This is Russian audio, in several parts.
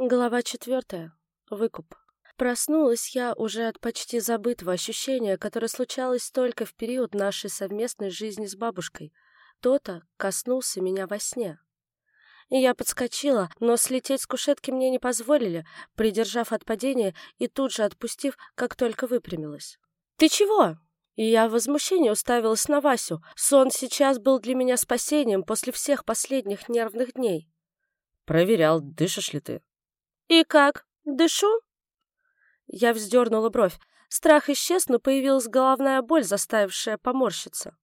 Глава четвертая. Выкуп. Проснулась я уже от почти забытого ощущения, которое случалось только в период нашей совместной жизни с бабушкой. То-то коснулся меня во сне. Я подскочила, но слететь с кушетки мне не позволили, придержав от падения и тут же отпустив, как только выпрямилась. «Ты чего?» И я в возмущении уставилась на Васю. Сон сейчас был для меня спасением после всех последних нервных дней. «Проверял, дышишь ли ты?» «И как? Дышу?» Я вздернула бровь. Страх исчез, но появилась головная боль, заставившая поморщиться.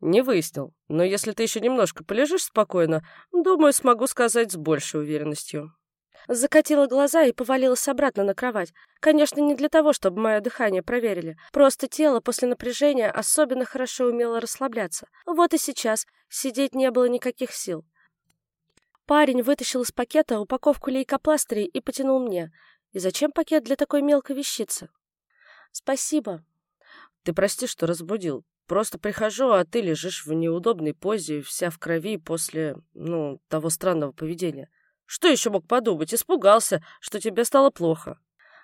«Не выяснил, но если ты еще немножко полежишь спокойно, думаю, смогу сказать с большей уверенностью». Закатила глаза и повалилась обратно на кровать. Конечно, не для того, чтобы мое дыхание проверили. Просто тело после напряжения особенно хорошо умело расслабляться. Вот и сейчас сидеть не было никаких сил. Парень вытащил из пакета упаковку лейкопластырей и потянул мне. И зачем пакет для такой мелкой вещицы? Спасибо. Ты прости, что разбудил. Просто прихожу, а ты лежишь в неудобной позе, вся в крови после, ну, того странного поведения. Что еще мог подумать? Испугался, что тебе стало плохо.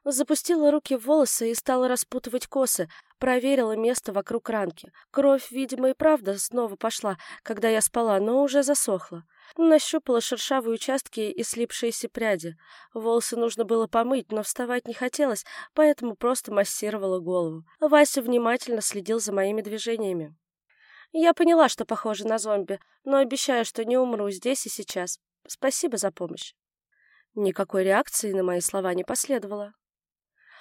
Запустила руки в волосы и стала распутывать косы, проверила место вокруг ранки. Кровь, видимо, и правда снова пошла, когда я спала, но уже засохла. Нащупала шершавые участки и слипшиеся пряди. Волосы нужно было помыть, но вставать не хотелось, поэтому просто массировала голову. Вася внимательно следил за моими движениями. Я поняла, что похоже на зомби, но обещаю, что не умру здесь и сейчас. Спасибо за помощь. Никакой реакции на мои слова не последовало.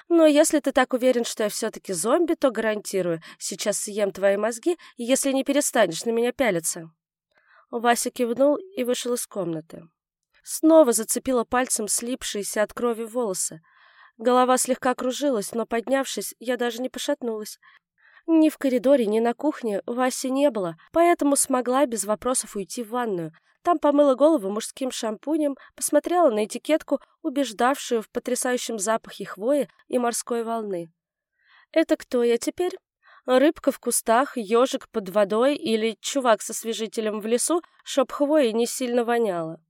Но если ты так уверен, что я все-таки зомби, то гарантирую, сейчас съем твои мозги, если не перестанешь на меня пялиться. Вася кивнул и вышел из комнаты. Снова зацепила пальцем слипшиеся от крови волосы. Голова слегка кружилась, но, поднявшись, я даже не пошатнулась. Ни в коридоре, ни на кухне Васи не было, поэтому смогла без вопросов уйти в ванную. Там помыла голову мужским шампунем, посмотрела на этикетку, убеждавшую в потрясающем запахе хвои и морской волны. «Это кто я теперь?» Рыбка в кустах, ежик под водой или чувак со свежителем в лесу, чтоб хвои не сильно воняло.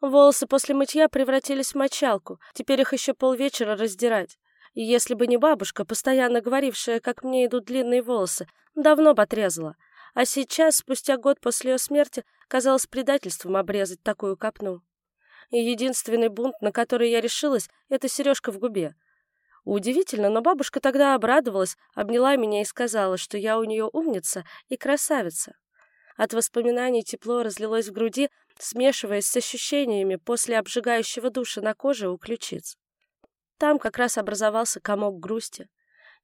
Волосы после мытья превратились в мочалку, теперь их еще полвечера раздирать. И если бы не бабушка, постоянно говорившая, как мне идут длинные волосы, давно бы отрезала. А сейчас, спустя год после ее смерти, казалось предательством обрезать такую копну. Единственный бунт, на который я решилась, это сережка в губе. Удивительно, но бабушка тогда обрадовалась, обняла меня и сказала, что я у нее умница и красавица. От воспоминаний тепло разлилось в груди, смешиваясь с ощущениями после обжигающего душа на коже у ключиц. Там как раз образовался комок грусти.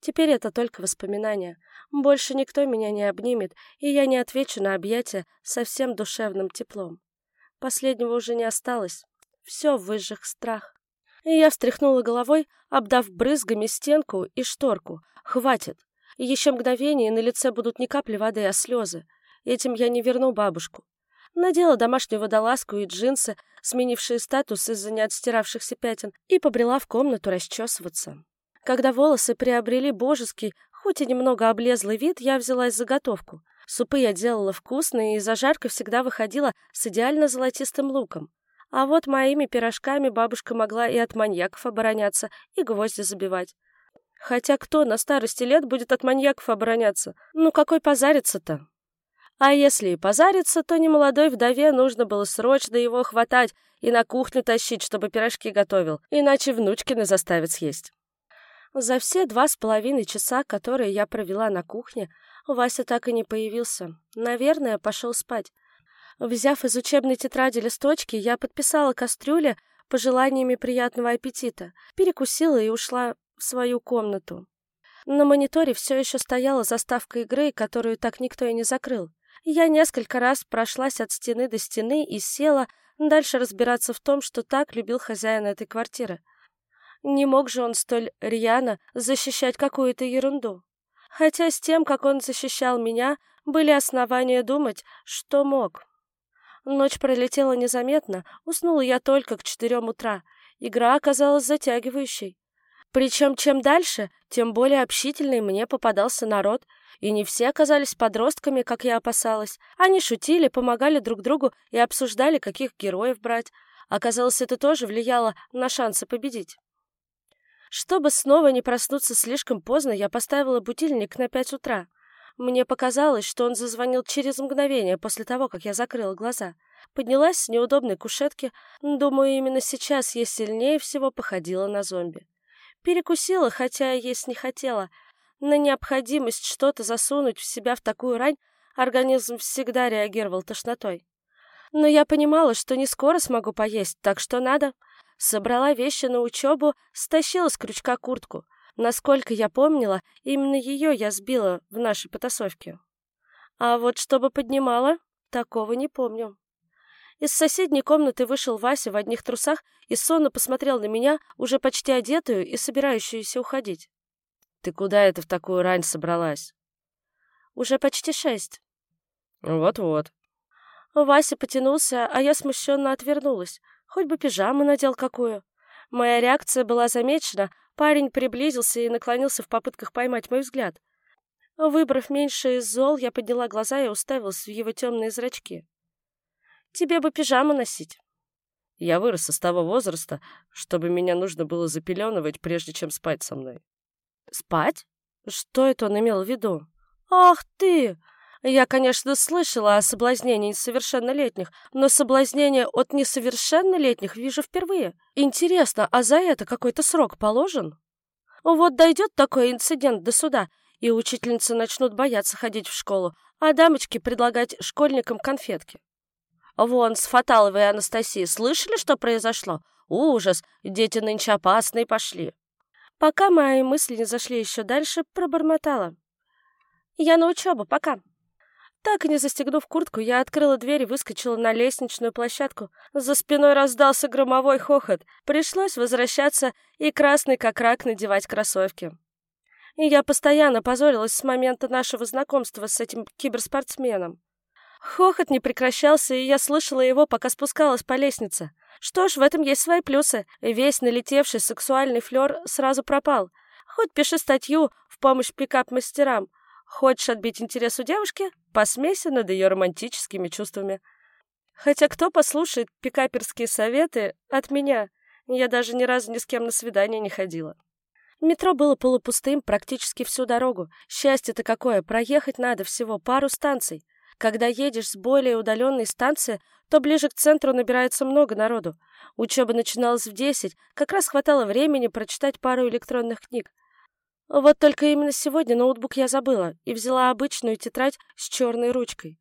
Теперь это только воспоминания. Больше никто меня не обнимет, и я не отвечу на объятия со всем душевным теплом. Последнего уже не осталось. Все в выжжих страх. И я встряхнула головой, обдав брызгами стенку и шторку. Хватит. Еще мгновение, на лице будут не капли воды, а слезы. Этим я не верну бабушку. Надела домашнюю водолазку и джинсы, сменившие статус из-за неотстиравшихся пятен, и побрела в комнату расчесываться. Когда волосы приобрели божеский, хоть и немного облезлый вид, я взялась за готовку. Супы я делала вкусные, и зажарка всегда выходила с идеально золотистым луком. А вот моими пирожками бабушка могла и от маньяков обороняться, и гвозди забивать. Хотя кто на старости лет будет от маньяков обороняться? Ну какой позариться-то? А если и позариться, то немолодой вдове нужно было срочно его хватать и на кухню тащить, чтобы пирожки готовил, иначе внучкины заставят съесть. За все два с половиной часа, которые я провела на кухне, Вася так и не появился. Наверное, пошел спать. Взяв из учебной тетради листочки, я подписала кастрюле пожеланиями приятного аппетита, перекусила и ушла в свою комнату. На мониторе все еще стояла заставка игры, которую так никто и не закрыл. Я несколько раз прошлась от стены до стены и села дальше разбираться в том, что так любил хозяин этой квартиры. Не мог же он столь рьяно защищать какую-то ерунду. Хотя с тем, как он защищал меня, были основания думать, что мог. Ночь пролетела незаметно, уснула я только к четырем утра. Игра оказалась затягивающей. Причем чем дальше, тем более общительный мне попадался народ, и не все оказались подростками, как я опасалась. Они шутили, помогали друг другу и обсуждали, каких героев брать. Оказалось, это тоже влияло на шансы победить. Чтобы снова не проснуться слишком поздно, я поставила будильник на пять утра. Мне показалось, что он зазвонил через мгновение после того, как я закрыла глаза. Поднялась с неудобной кушетки. Думаю, именно сейчас я сильнее всего походила на зомби. Перекусила, хотя есть не хотела. На необходимость что-то засунуть в себя в такую рань организм всегда реагировал тошнотой. Но я понимала, что не скоро смогу поесть, так что надо. Собрала вещи на учебу, стащила с крючка куртку. Насколько я помнила, именно ее я сбила в нашей потасовке. А вот чтобы поднимала, такого не помню. Из соседней комнаты вышел Вася в одних трусах и сонно посмотрел на меня, уже почти одетую и собирающуюся уходить. «Ты куда это в такую рань собралась?» «Уже почти шесть». «Вот-вот». Вася потянулся, а я смущенно отвернулась. Хоть бы пижаму надел какую. Моя реакция была замечена, парень приблизился и наклонился в попытках поймать мой взгляд. Выбрав меньше из зол, я подняла глаза и уставилась в его темные зрачки. «Тебе бы пижаму носить». Я вырос с того возраста, чтобы меня нужно было запеленывать, прежде чем спать со мной. «Спать? Что это он имел в виду?» «Ах ты! Я, конечно, слышала о соблазнении несовершеннолетних, но соблазнение от несовершеннолетних вижу впервые. Интересно, а за это какой-то срок положен? Вот дойдет такой инцидент до суда, и учительницы начнут бояться ходить в школу, а дамочки предлагать школьникам конфетки. Вон, с Фаталовой Анастасией слышали, что произошло? Ужас, дети нынче опасные пошли. Пока мои мысли не зашли еще дальше, пробормотала. Я на учебу, пока. Так и не застегнув куртку, я открыла дверь и выскочила на лестничную площадку. За спиной раздался громовой хохот. Пришлось возвращаться и красный как рак надевать кроссовки. И я постоянно позорилась с момента нашего знакомства с этим киберспортсменом. Хохот не прекращался, и я слышала его, пока спускалась по лестнице. Что ж, в этом есть свои плюсы. Весь налетевший сексуальный флер сразу пропал. Хоть пиши статью в помощь пикап-мастерам. Хочешь отбить интерес у девушки? Посмейся над ее романтическими чувствами. Хотя кто послушает пикаперские советы от меня? Я даже ни разу ни с кем на свидание не ходила. Метро было полупустым практически всю дорогу. Счастье-то какое, проехать надо всего пару станций. Когда едешь с более удаленной станции, то ближе к центру набирается много народу. Учеба начиналась в десять, как раз хватало времени прочитать пару электронных книг. Вот только именно сегодня ноутбук я забыла и взяла обычную тетрадь с черной ручкой.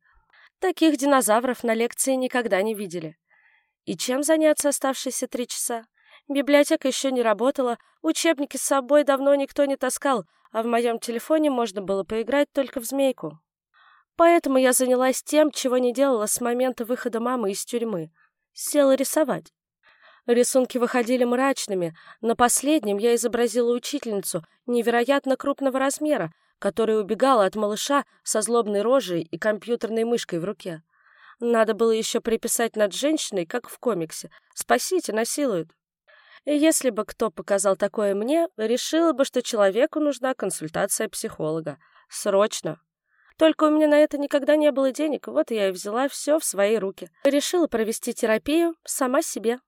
Таких динозавров на лекции никогда не видели. И чем заняться оставшиеся три часа? Библиотека еще не работала, учебники с собой давно никто не таскал, а в моем телефоне можно было поиграть только в змейку. Поэтому я занялась тем, чего не делала с момента выхода мамы из тюрьмы. Села рисовать. Рисунки выходили мрачными. На последнем я изобразила учительницу невероятно крупного размера, которая убегала от малыша со злобной рожей и компьютерной мышкой в руке. Надо было еще приписать над женщиной, как в комиксе. «Спасите, насилуют». Если бы кто показал такое мне, решила бы, что человеку нужна консультация психолога. Срочно. Только у меня на это никогда не было денег, вот я и взяла все в свои руки. Решила провести терапию сама себе.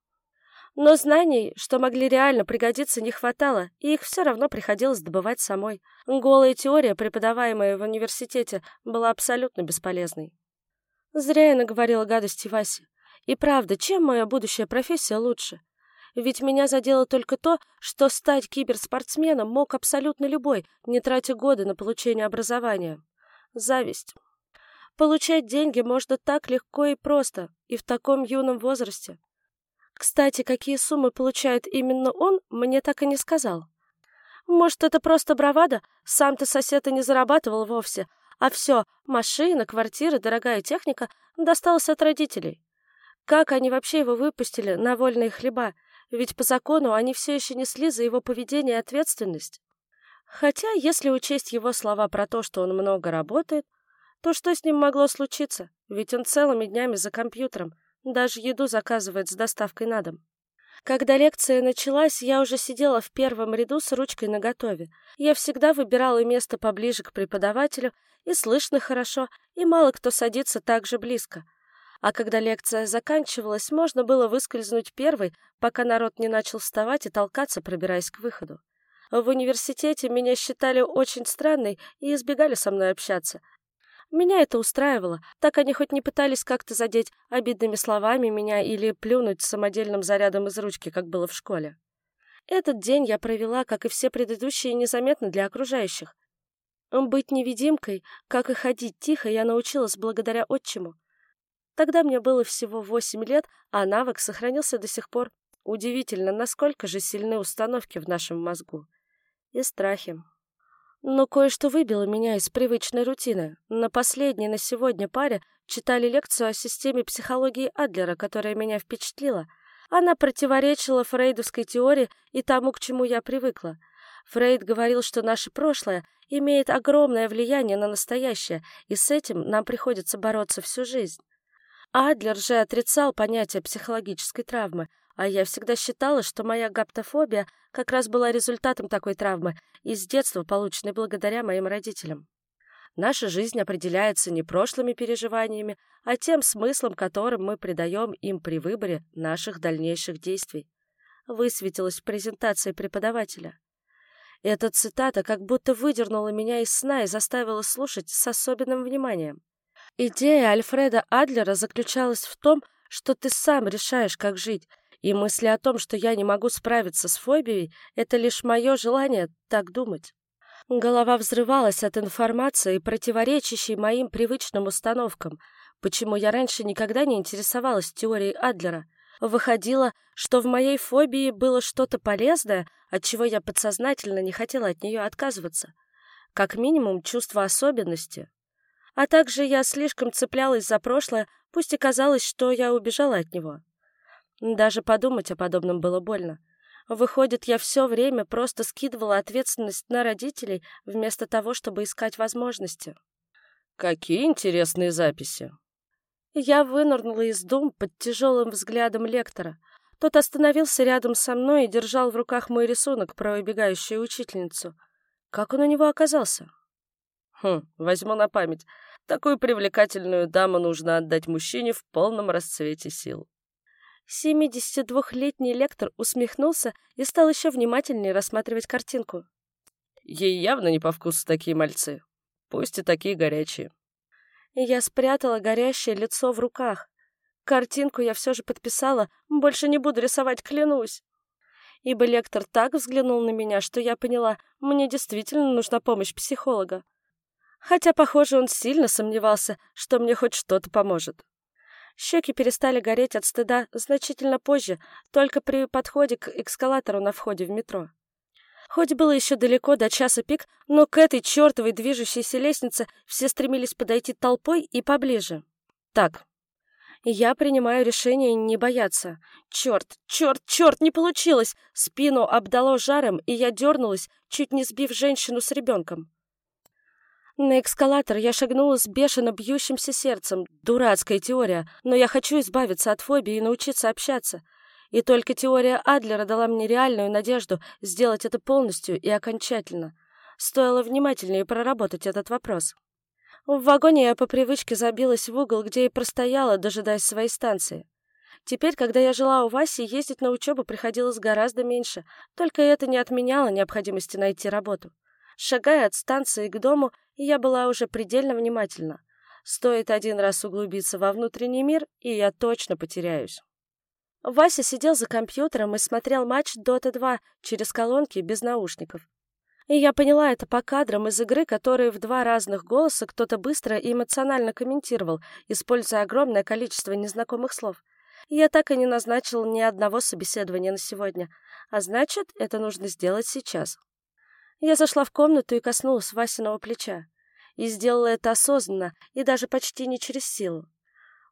Но знаний, что могли реально пригодиться, не хватало, и их все равно приходилось добывать самой. Голая теория, преподаваемая в университете, была абсолютно бесполезной. Зря я наговорила гадости Васе. И правда, чем моя будущая профессия лучше? Ведь меня задело только то, что стать киберспортсменом мог абсолютно любой, не тратя годы на получение образования. Зависть. Получать деньги можно так легко и просто, и в таком юном возрасте. Кстати, какие суммы получает именно он, мне так и не сказал. Может, это просто бравада? Сам-то сосед и не зарабатывал вовсе. А все, машина, квартира, дорогая техника досталась от родителей. Как они вообще его выпустили на вольные хлеба? Ведь по закону они все еще несли за его поведение ответственность. Хотя, если учесть его слова про то, что он много работает, то что с ним могло случиться? Ведь он целыми днями за компьютером, даже еду заказывает с доставкой на дом. Когда лекция началась, я уже сидела в первом ряду с ручкой наготове. Я всегда выбирала место поближе к преподавателю, и слышно хорошо, и мало кто садится так же близко. А когда лекция заканчивалась, можно было выскользнуть первой, пока народ не начал вставать и толкаться, пробираясь к выходу. В университете меня считали очень странной и избегали со мной общаться. Меня это устраивало, так они хоть не пытались как-то задеть обидными словами меня или плюнуть самодельным зарядом из ручки, как было в школе. Этот день я провела, как и все предыдущие, незаметно для окружающих. Быть невидимкой, как и ходить тихо, я научилась благодаря отчиму. Тогда мне было всего восемь лет, а навык сохранился до сих пор. Удивительно, насколько же сильны установки в нашем мозгу. И страхи. Но кое-что выбило меня из привычной рутины. На последней на сегодня паре читали лекцию о системе психологии Адлера, которая меня впечатлила. Она противоречила фрейдовской теории и тому, к чему я привыкла. Фрейд говорил, что наше прошлое имеет огромное влияние на настоящее, и с этим нам приходится бороться всю жизнь. Адлер же отрицал понятие психологической травмы, а я всегда считала, что моя гаптофобия как раз была результатом такой травмы из детства, полученной благодаря моим родителям. Наша жизнь определяется не прошлыми переживаниями, а тем смыслом, которым мы придаем им при выборе наших дальнейших действий. Высветилась в презентации преподавателя. Эта цитата как будто выдернула меня из сна и заставила слушать с особенным вниманием. Идея Альфреда Адлера заключалась в том, что ты сам решаешь, как жить, и мысли о том, что я не могу справиться с фобией, это лишь мое желание так думать. Голова взрывалась от информации, противоречащей моим привычным установкам, почему я раньше никогда не интересовалась теорией Адлера. Выходило, что в моей фобии было что-то полезное, от чего я подсознательно не хотела от нее отказываться. Как минимум, чувство особенности. А также я слишком цеплялась за прошлое, пусть и казалось, что я убежала от него. Даже подумать о подобном было больно. Выходит, я все время просто скидывала ответственность на родителей, вместо того, чтобы искать возможности. Какие интересные записи. Я вынырнула из дум под тяжелым взглядом лектора. Тот остановился рядом со мной и держал в руках мой рисунок про убегающую учительницу. Как он у него оказался? Хм, возьму на память. Такую привлекательную даму нужно отдать мужчине в полном расцвете сил. 72-летний лектор усмехнулся и стал еще внимательнее рассматривать картинку. Ей явно не по вкусу такие мальцы, пусть и такие горячие. Я спрятала горящее лицо в руках. Картинку я все же подписала, больше не буду рисовать, клянусь. Ибо лектор так взглянул на меня, что я поняла, мне действительно нужна помощь психолога. Хотя, похоже, он сильно сомневался, что мне хоть что-то поможет. Щеки перестали гореть от стыда значительно позже, только при подходе к эскалатору на входе в метро. Хоть было еще далеко до часа пик, но к этой чертовой движущейся лестнице все стремились подойти толпой и поближе. Так, я принимаю решение не бояться. Черт, черт, черт, не получилось! Спину обдало жаром, и я дернулась, чуть не сбив женщину с ребенком. На эскалатор я шагнула с бешено бьющимся сердцем. Дурацкая теория, но я хочу избавиться от фобии и научиться общаться. И только теория Адлера дала мне реальную надежду сделать это полностью и окончательно. Стоило внимательнее проработать этот вопрос. В вагоне я по привычке забилась в угол, где и простояла, дожидаясь своей станции. Теперь, когда я жила у Васи, ездить на учебу приходилось гораздо меньше, только это не отменяло необходимости найти работу. Шагая от станции к дому, я была уже предельно внимательна. Стоит один раз углубиться во внутренний мир, и я точно потеряюсь. Вася сидел за компьютером и смотрел матч Dota 2 через колонки без наушников. И я поняла это по кадрам из игры, которые в два разных голоса кто-то быстро и эмоционально комментировал, используя огромное количество незнакомых слов. Я так и не назначила ни одного собеседования на сегодня, а значит, это нужно сделать сейчас. Я зашла в комнату и коснулась Васиного плеча. И сделала это осознанно и даже почти не через силу.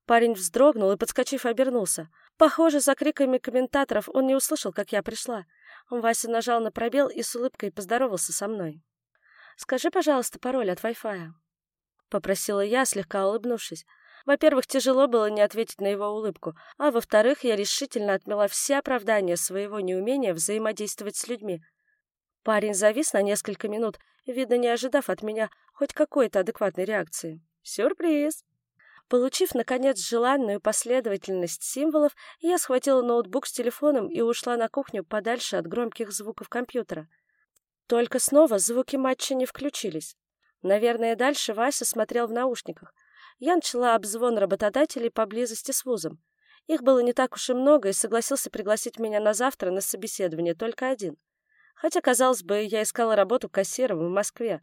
Парень вздрогнул и, подскочив, обернулся. Похоже, за криками комментаторов он не услышал, как я пришла. Вася нажал на пробел и с улыбкой поздоровался со мной. «Скажи, пожалуйста, пароль от Wi-Fi», — попросила я, слегка улыбнувшись. Во-первых, тяжело было не ответить на его улыбку, а во-вторых, я решительно отмела все оправдания своего неумения взаимодействовать с людьми, Парень завис на несколько минут, видно, не ожидав от меня хоть какой-то адекватной реакции. Сюрприз! Получив, наконец, желанную последовательность символов, я схватила ноутбук с телефоном и ушла на кухню подальше от громких звуков компьютера. Только снова звуки матча не включились. Наверное, дальше Вася смотрел в наушниках. Я начала обзвон работодателей поблизости с вузом. Их было не так уж и много, и согласился пригласить меня на завтра на собеседование только один. Хотя, казалось бы, я искала работу кассиром в Москве.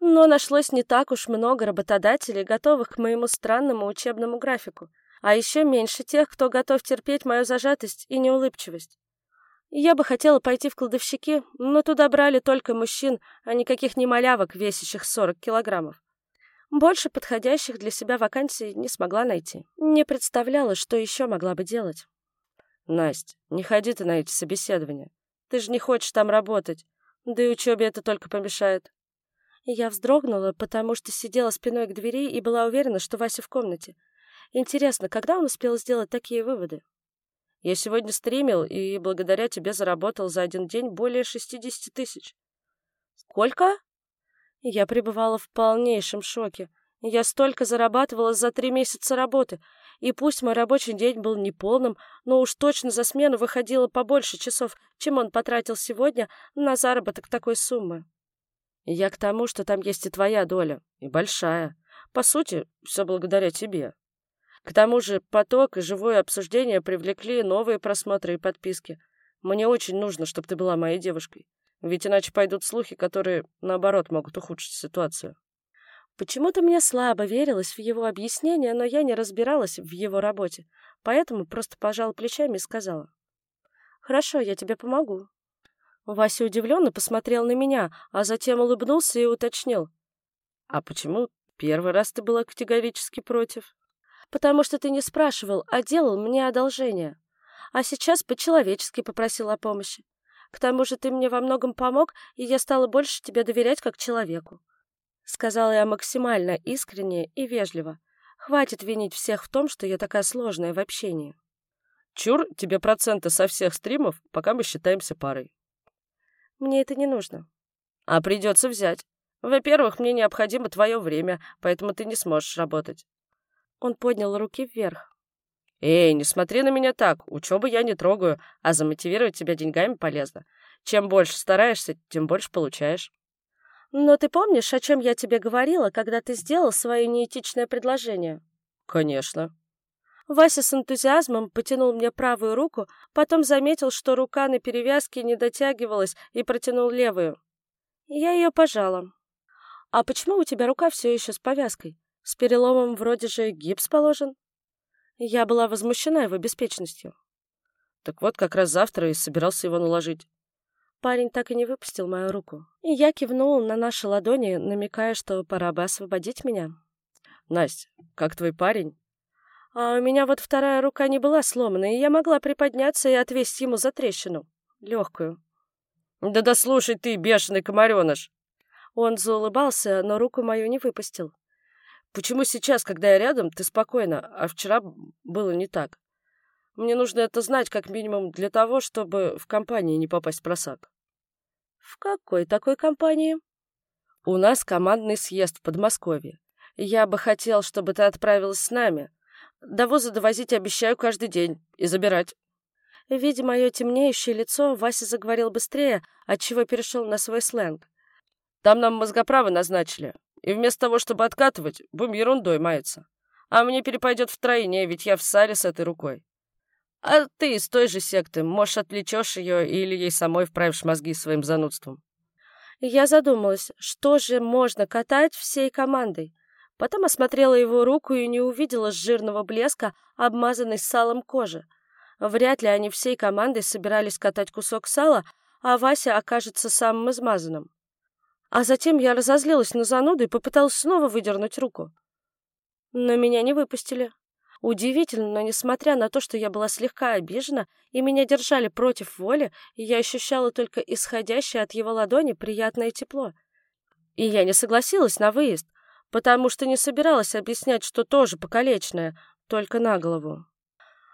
Но нашлось не так уж много работодателей, готовых к моему странному учебному графику. А еще меньше тех, кто готов терпеть мою зажатость и неулыбчивость. Я бы хотела пойти в кладовщики, но туда брали только мужчин, а никаких не малявок, весящих 40 килограммов. Больше подходящих для себя вакансий не смогла найти. Не представляла, что еще могла бы делать. Настя, не ходи ты на эти собеседования. Ты же не хочешь там работать. Да и учебе это только помешает. Я вздрогнула, потому что сидела спиной к двери и была уверена, что Вася в комнате. Интересно, когда он успел сделать такие выводы? Я сегодня стримил и благодаря тебе заработал за один день более 60 тысяч. Сколько? Я пребывала в полнейшем шоке. Я столько зарабатывала за три месяца работы, и пусть мой рабочий день был неполным, но уж точно за смену выходило побольше часов, чем он потратил сегодня на заработок такой суммы. Я к тому, что там есть и твоя доля, и большая. По сути, все благодаря тебе. К тому же поток и живое обсуждение привлекли новые просмотры и подписки. Мне очень нужно, чтобы ты была моей девушкой. Ведь иначе пойдут слухи, которые, наоборот, могут ухудшить ситуацию. Почему-то мне слабо верилось в его объяснение, но я не разбиралась в его работе, поэтому просто пожала плечами и сказала. «Хорошо, я тебе помогу». Вася удивленно посмотрел на меня, а затем улыбнулся и уточнил. «А почему первый раз ты была категорически против?» «Потому что ты не спрашивал, а делал мне одолжение. А сейчас по-человечески попросил о помощи. К тому же ты мне во многом помог, и я стала больше тебе доверять как человеку». Сказала я максимально искренне и вежливо. Хватит винить всех в том, что я такая сложная в общении. Чур, тебе проценты со всех стримов, пока мы считаемся парой. Мне это не нужно. А придется взять. Во-первых, мне необходимо твое время, поэтому ты не сможешь работать. Он поднял руки вверх. Эй, не смотри на меня так. Учебу я не трогаю, а замотивировать тебя деньгами полезно. Чем больше стараешься, тем больше получаешь. Но ты помнишь, о чем я тебе говорила, когда ты сделал свое неэтичное предложение? Конечно. Вася с энтузиазмом потянул мне правую руку, потом заметил, что рука на перевязке не дотягивалась, и протянул левую. Я ее пожала. «А почему у тебя рука все еще с повязкой? С переломом вроде же гипс положен?» Я была возмущена его беспечностью. «Так вот, как раз завтра и собирался его наложить». Парень так и не выпустил мою руку. И я кивнул на наши ладони, намекая, что пора бы освободить меня. «Настя, как твой парень?» А у меня вот вторая рука не была сломана, и я могла приподняться и отвесить ему за трещину. Легкую. «Да да слушай ты, бешеный комареныш!» Он заулыбался, но руку мою не выпустил. «Почему сейчас, когда я рядом, ты спокойна, а вчера было не так? Мне нужно это знать как минимум для того, чтобы в компании не попасть в просак». «В какой такой компании?» «У нас командный съезд в Подмосковье. Я бы хотел, чтобы ты отправилась с нами, до вуза довозить обещаю каждый день и забирать. Видя мое темнеющее лицо, Вася заговорил быстрее, отчего перешел на свой сленг. Там нам мозгоправы назначили, и вместо того, чтобы откатывать, будем ерундой маяться. А мне перепадет втройне, ведь я в саре с этой рукой. А ты из той же секты, может, отвлечешь ее или ей самой вправишь мозги своим занудством. Я задумалась, что же можно катать всей командой? Потом осмотрела его руку и не увидела жирного блеска, обмазанной салом кожи. Вряд ли они всей командой собирались катать кусок сала, а Вася окажется самым измазанным. А затем я разозлилась на зануду и попыталась снова выдернуть руку. Но меня не выпустили. Удивительно, но несмотря на то, что я была слегка обижена и меня держали против воли, я ощущала только исходящее от его ладони приятное тепло. И я не согласилась на выезд, потому что не собиралась объяснять, что тоже покалечная, только на голову.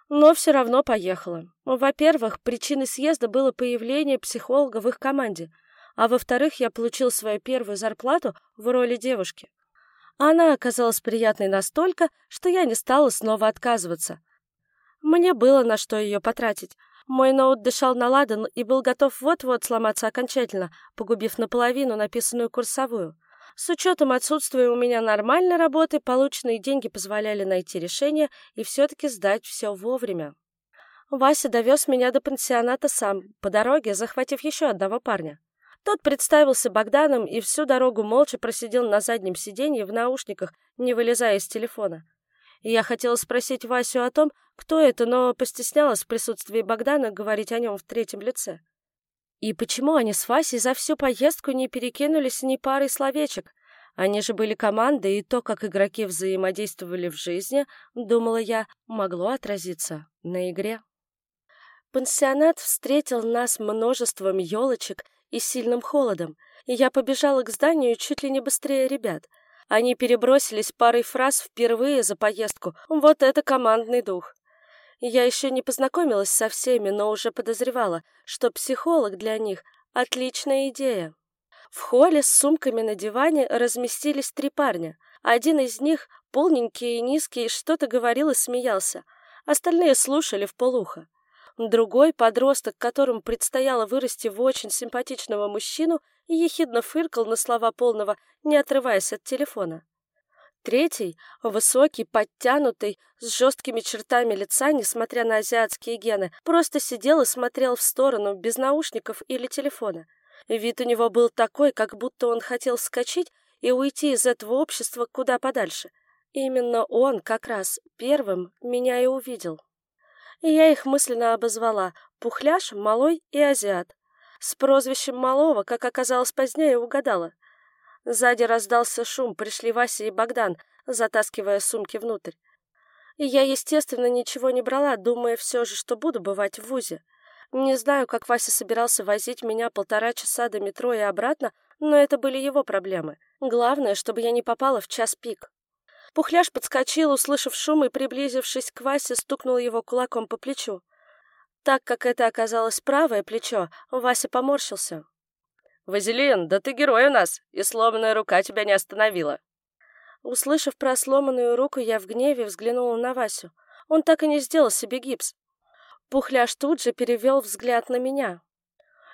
Но все равно поехала. Во-первых, причиной съезда было появление психолога в их команде, а во-вторых, я получила свою первую зарплату в роли девушки. Она оказалась приятной настолько, что я не стала снова отказываться. Мне было на что ее потратить. Мой ноут дышал на ладан и был готов вот-вот сломаться окончательно, погубив наполовину написанную курсовую. С учетом отсутствия у меня нормальной работы, полученные деньги позволяли найти решение и все-таки сдать все вовремя. Вася довез меня до пансионата сам, по дороге захватив еще одного парня. Тот представился Богданом и всю дорогу молча просидел на заднем сиденье в наушниках, не вылезая из телефона. Я хотела спросить Васю о том, кто это, но постеснялась в присутствии Богдана говорить о нем в третьем лице. И почему они с Васей за всю поездку не перекинулись ни парой словечек? Они же были командой, и то, как игроки взаимодействовали в жизни, думала я, могло отразиться на игре. Пансионат встретил нас множеством елочек и сильным холодом, и я побежала к зданию чуть ли не быстрее ребят. Они перебросились парой фраз впервые за поездку. Вот это командный дух. Я еще не познакомилась со всеми, но уже подозревала, что психолог для них — отличная идея. В холле с сумками на диване разместились три парня. Один из них, полненький и низкий, что-то говорил и смеялся. Остальные слушали в полухо. Другой, подросток, которому предстояло вырасти в очень симпатичного мужчину, ехидно фыркал на слова полного, не отрываясь от телефона. Третий, высокий, подтянутый, с жесткими чертами лица, несмотря на азиатские гены, просто сидел и смотрел в сторону, без наушников или телефона. Вид у него был такой, как будто он хотел вскочить и уйти из этого общества куда подальше. Именно он как раз первым меня и увидел. И я их мысленно обозвала Пухляш, Малой и Азиат. С прозвищем Малого, как оказалось позднее, угадала. Сзади раздался шум, пришли Вася и Богдан, затаскивая сумки внутрь. И я, естественно, ничего не брала, думая все же, что буду бывать в ВУЗе. Не знаю, как Вася собирался возить меня полтора часа до метро и обратно, но это были его проблемы. Главное, чтобы я не попала в час пик. Пухляш подскочил, услышав шум, и, приблизившись к Васе, стукнул его кулаком по плечу. Так как это оказалось правое плечо, Вася поморщился. «Вазелин, да ты герой у нас, и сломанная рука тебя не остановила». Услышав про сломанную руку, я в гневе взглянула на Васю. Он так и не сделал себе гипс. Пухляш тут же перевел взгляд на меня.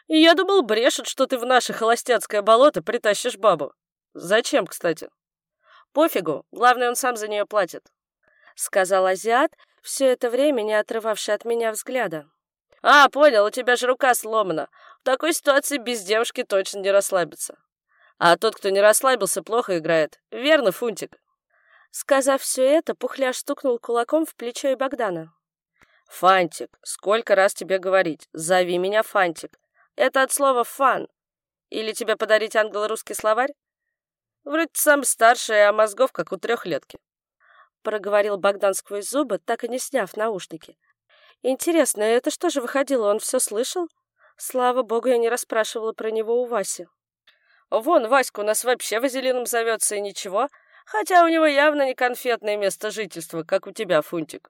«Я думал, брешет, что ты в наше холостяцкое болото притащишь бабу. Зачем, кстати?» «Пофигу, главное, он сам за нее платит», — сказал азиат, все это время не отрывавший от меня взгляда. «А, понял, у тебя же рука сломана. В такой ситуации без девушки точно не расслабиться. А тот, кто не расслабился, плохо играет. Верно, Фунтик?» Сказав все это, Пухляш стукнул кулаком в плечо и Богдана. «Фантик, сколько раз тебе говорить? Зови меня Фантик. Это от слова «фан». Или тебе подарить англо-русский словарь? Вроде сам старший, а мозгов как у трехлетки. Проговорил Богдан сквозь зубы, так и не сняв наушники. Интересно, это что же выходило, он все слышал? Слава богу, я не расспрашивала про него у Васи. Вон, Васька у нас вообще вазелином зовется и ничего, хотя у него явно не конфетное место жительства, как у тебя, Фунтик.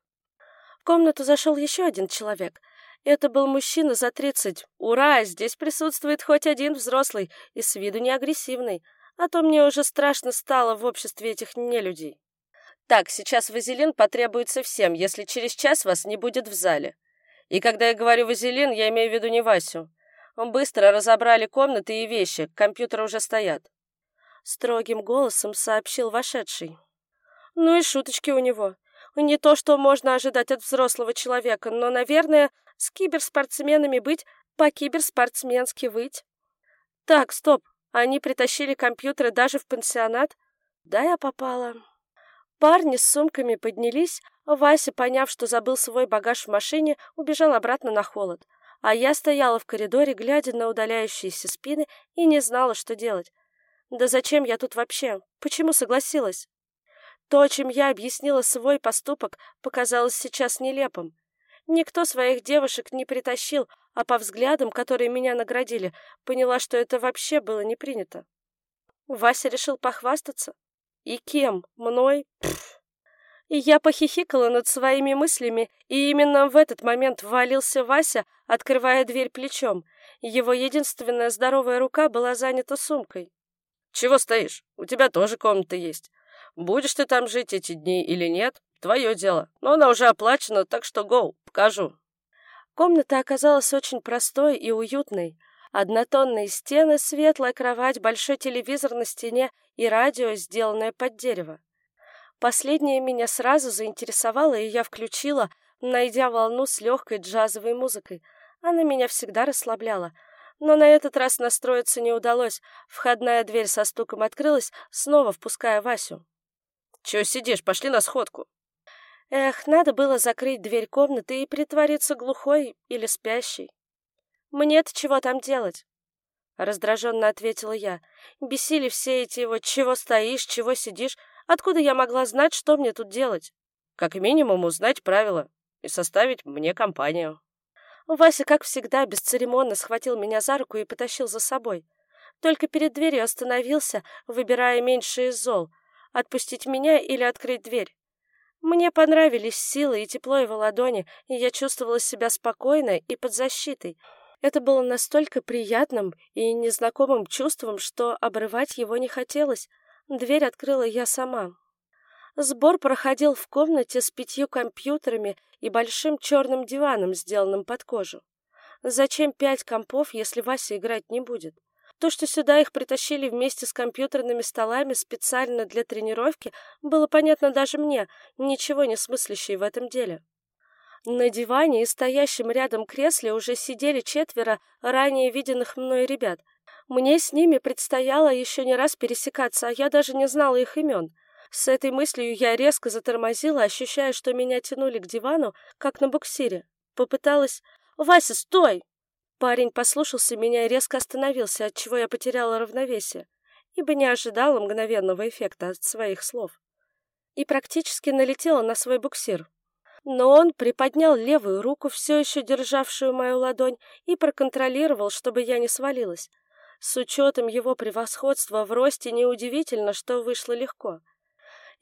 В комнату зашел еще один человек. Это был мужчина за тридцать. Ура, здесь присутствует хоть один взрослый и с виду не агрессивный, а то мне уже страшно стало в обществе этих нелюдей. Так, сейчас вазелин потребуется всем, если через час вас не будет в зале. И когда я говорю вазелин, я имею в виду не Васю. Быстро разобрали комнаты и вещи, компьютеры уже стоят. Строгим голосом сообщил вошедший. Ну и шуточки у него. Не то, что можно ожидать от взрослого человека, но, наверное, с киберспортсменами быть, по-киберспортсменски выть. Так, стоп, они притащили компьютеры даже в пансионат? Да, я попала. Парни с сумками поднялись, Вася, поняв, что забыл свой багаж в машине, убежал обратно на холод. А я стояла в коридоре, глядя на удаляющиеся спины, и не знала, что делать. Да зачем я тут вообще? Почему согласилась? То, чем я объяснила свой поступок, показалось сейчас нелепым. Никто своих девушек не притащил, а по взглядам, которые меня наградили, поняла, что это вообще было не принято. Вася решил похвастаться. И кем? Мной? Пф. И я похихикала над своими мыслями, и именно в этот момент ввалился Вася, открывая дверь плечом. Его единственная здоровая рука была занята сумкой. «Чего стоишь? У тебя тоже комната есть. Будешь ты там жить эти дни или нет, твое дело. Но она уже оплачена, так что гоу, покажу. Комната оказалась очень простой и уютной. Однотонные стены, светлая кровать, большой телевизор на стене и радио, сделанное под дерево. Последнее меня сразу заинтересовало, и я включила, найдя волну с легкой джазовой музыкой. Она меня всегда расслабляла. Но на этот раз настроиться не удалось. Входная дверь со стуком открылась, снова впуская Васю. «Чего сидишь? Пошли на сходку!» Эх, надо было закрыть дверь комнаты и притвориться глухой или спящей. Мне-то чего там делать? Раздраженно ответила я. Бесили все эти вот «чего стоишь, чего сидишь». Откуда я могла знать, что мне тут делать? Как минимум узнать правила и составить мне компанию. Вася, как всегда, бесцеремонно схватил меня за руку и потащил за собой. Только перед дверью остановился, выбирая меньшее зол — отпустить меня или открыть дверь. Мне понравились силы и тепло его ладони, и я чувствовала себя спокойно и под защитой. Это было настолько приятным и незнакомым чувством, что обрывать его не хотелось. Дверь открыла я сама. Сбор проходил в комнате с пятью компьютерами и большим черным диваном, сделанным под кожу. Зачем пять компов, если Вася играть не будет? То, что сюда их притащили вместе с компьютерными столами специально для тренировки, было понятно даже мне, ничего не смыслящей в этом деле. На диване и стоящем рядом кресле уже сидели четверо ранее виденных мной ребят. Мне с ними предстояло еще не раз пересекаться, а я даже не знала их имен. С этой мыслью я резко затормозила, ощущая, что меня тянули к дивану, как на буксире. Попыталась... «Вася, стой!» Парень послушался меня и резко остановился, от чего я потеряла равновесие, ибо не ожидала мгновенного эффекта от своих слов. И практически налетела на свой буксир. Но он приподнял левую руку, все еще державшую мою ладонь, и проконтролировал, чтобы я не свалилась. С учетом его превосходства в росте неудивительно, что вышло легко.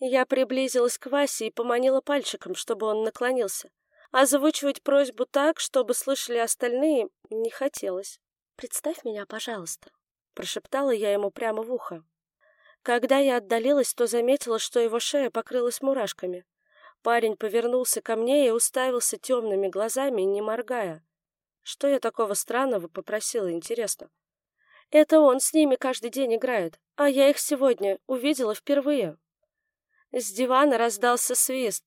Я приблизилась к Васе и поманила пальчиком, чтобы он наклонился. Озвучивать просьбу так, чтобы слышали остальные, не хотелось. «Представь меня, пожалуйста», — прошептала я ему прямо в ухо. Когда я отдалилась, то заметила, что его шея покрылась мурашками. Парень повернулся ко мне и уставился темными глазами, не моргая. Что я такого странного попросила, интересно? Это он с ними каждый день играет, а я их сегодня увидела впервые. С дивана раздался свист,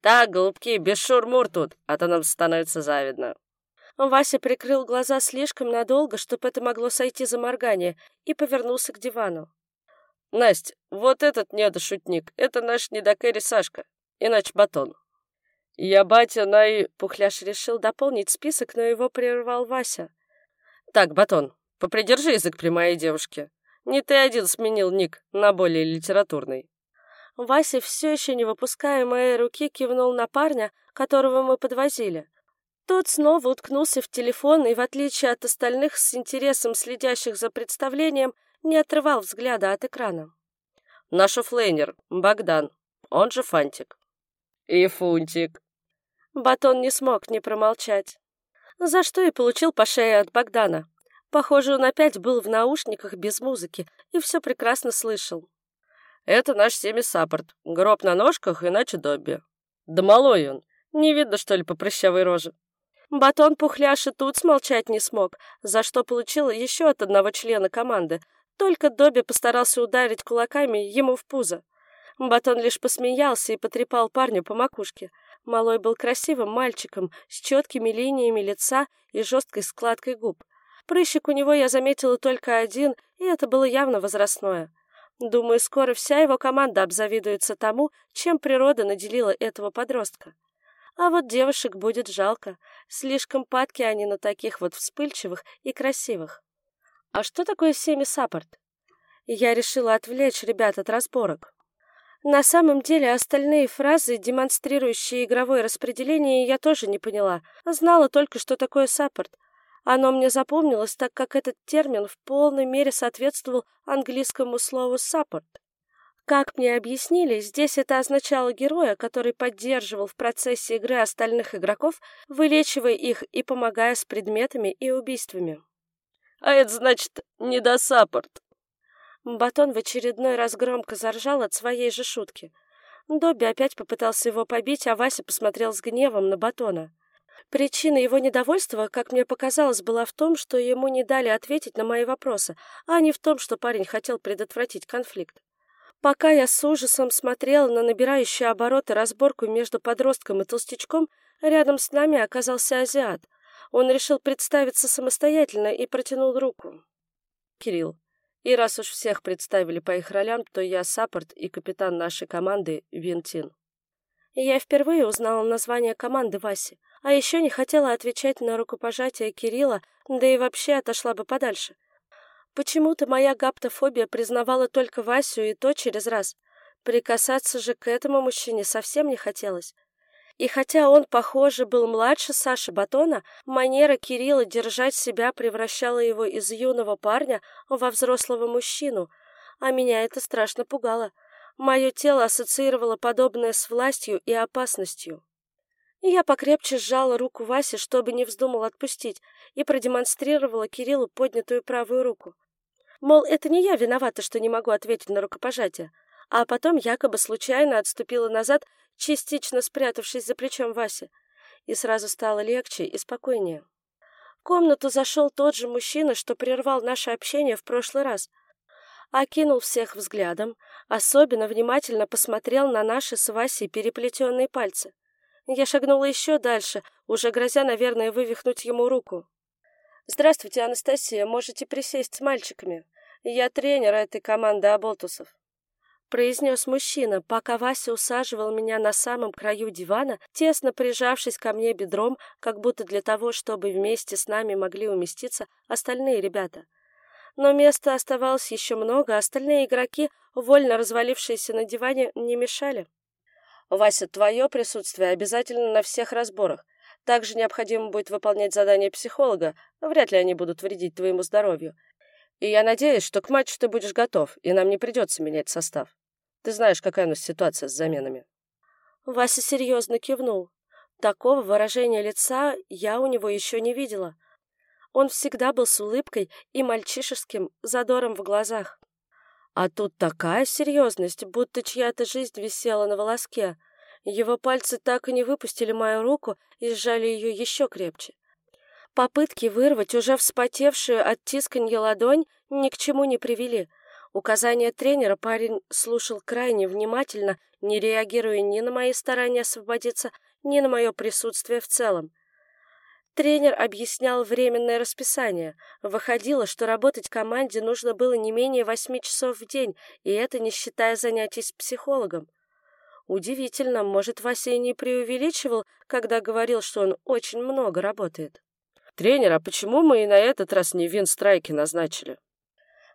так, голубки, без шурмур тут, а то нам становится завидно. Вася прикрыл глаза слишком надолго, чтобы это могло сойти за моргание, и повернулся к дивану. Настя, вот этот недошутник, это наш недокэри Сашка, иначе батон. Я батя на и... Пухляш решил дополнить список, но его прервал Вася. Так, батон, попридержи язык при моей девушке. Не ты один сменил ник на более литературный. Вася, все еще не выпуская моей руки, кивнул на парня, которого мы подвозили. Тот снова уткнулся в телефон и, в отличие от остальных, с интересом следящих за представлением, не отрывал взгляда от экрана. «Наш оффлейнер, Богдан, он же Фантик». «И Фунтик». Батон не смог не промолчать. За что и получил по шее от Богдана. Похоже, он опять был в наушниках без музыки и все прекрасно слышал. Это наш семи-саппорт. Гроб на ножках, иначе Добби. Да малой он. Не видно, что ли, по прыщавой роже. Батон Пухляш и тут смолчать не смог, за что получил еще от одного члена команды. Только Добби постарался ударить кулаками ему в пузо. Батон лишь посмеялся и потрепал парня по макушке. Малой был красивым мальчиком, с четкими линиями лица и жесткой складкой губ. Прыщик у него я заметила только один, и это было явно возрастное. Думаю, скоро вся его команда обзавидуется тому, чем природа наделила этого подростка. А вот девушек будет жалко. Слишком падки они на таких вот вспыльчивых и красивых. А что такое семи-саппорт? Я решила отвлечь ребят от разборок. На самом деле остальные фразы, демонстрирующие игровое распределение, я тоже не поняла. Знала только, что такое саппорт — оно мне запомнилось, так как этот термин в полной мере соответствовал английскому слову «support». Как мне объяснили, здесь это означало героя, который поддерживал в процессе игры остальных игроков, вылечивая их и помогая с предметами и убийствами. А это значит «недосаппорт». Батон в очередной раз громко заржал от своей же шутки. Добби опять попытался его побить, а Вася посмотрел с гневом на Батона. Причина его недовольства, как мне показалось, была в том, что ему не дали ответить на мои вопросы, а не в том, что парень хотел предотвратить конфликт. Пока я с ужасом смотрела на набирающую обороты разборку между подростком и толстячком, рядом с нами оказался азиат. Он решил представиться самостоятельно и протянул руку. Кирилл. И раз уж всех представили по их ролям, то я саппорт и капитан нашей команды Винтин. Я впервые узнала название команды Васи, а еще не хотела отвечать на рукопожатие Кирилла, да и вообще отошла бы подальше. Почему-то моя гаптофобия признавала только Васю и то через раз. Прикасаться же к этому мужчине совсем не хотелось. И хотя он, похоже, был младше Саши Батона, манера Кирилла держать себя превращала его из юного парня во взрослого мужчину, а меня это страшно пугало. Мое тело ассоциировало подобное с властью и опасностью. Я покрепче сжала руку Васи, чтобы не вздумал отпустить, и продемонстрировала Кириллу поднятую правую руку. Мол, это не я виновата, что не могу ответить на рукопожатие, а потом якобы случайно отступила назад частично спрятавшись за плечом Васи, и сразу стало легче и спокойнее. В комнату зашел тот же мужчина, что прервал наше общение в прошлый раз. Окинул всех взглядом, особенно внимательно посмотрел на наши с Васей переплетенные пальцы. Я шагнула еще дальше, уже грозя, наверное, вывихнуть ему руку. «Здравствуйте, Анастасия, можете присесть с мальчиками. Я тренер этой команды Аболтусов» произнес мужчина, пока Вася усаживал меня на самом краю дивана, тесно прижавшись ко мне бедром, как будто для того, чтобы вместе с нами могли уместиться остальные ребята. Но места оставалось еще много, остальные игроки, вольно развалившиеся на диване, не мешали. «Вася, твое присутствие обязательно на всех разборах. Также необходимо будет выполнять задания психолога, вряд ли они будут вредить твоему здоровью. И я надеюсь, что к матчу ты будешь готов, и нам не придется менять состав. Ты знаешь, какая у нас ситуация с заменами. Вася серьезно кивнул. Такого выражения лица я у него еще не видела. Он всегда был с улыбкой и мальчишеским задором в глазах. А тут такая серьезность, будто чья-то жизнь висела на волоске. Его пальцы так и не выпустили мою руку и сжали ее еще крепче. Попытки вырвать уже вспотевшую от тисканья ладонь ни к чему не привели — Указания тренера парень слушал крайне внимательно, не реагируя ни на мои старания освободиться, ни на мое присутствие в целом. Тренер объяснял временное расписание. Выходило, что работать команде нужно было не менее восьми часов в день, и это не считая занятий с психологом. Удивительно, может, Вася и не преувеличивал, когда говорил, что он очень много работает. «Тренер, а почему мы и на этот раз не вин-страйки назначили?»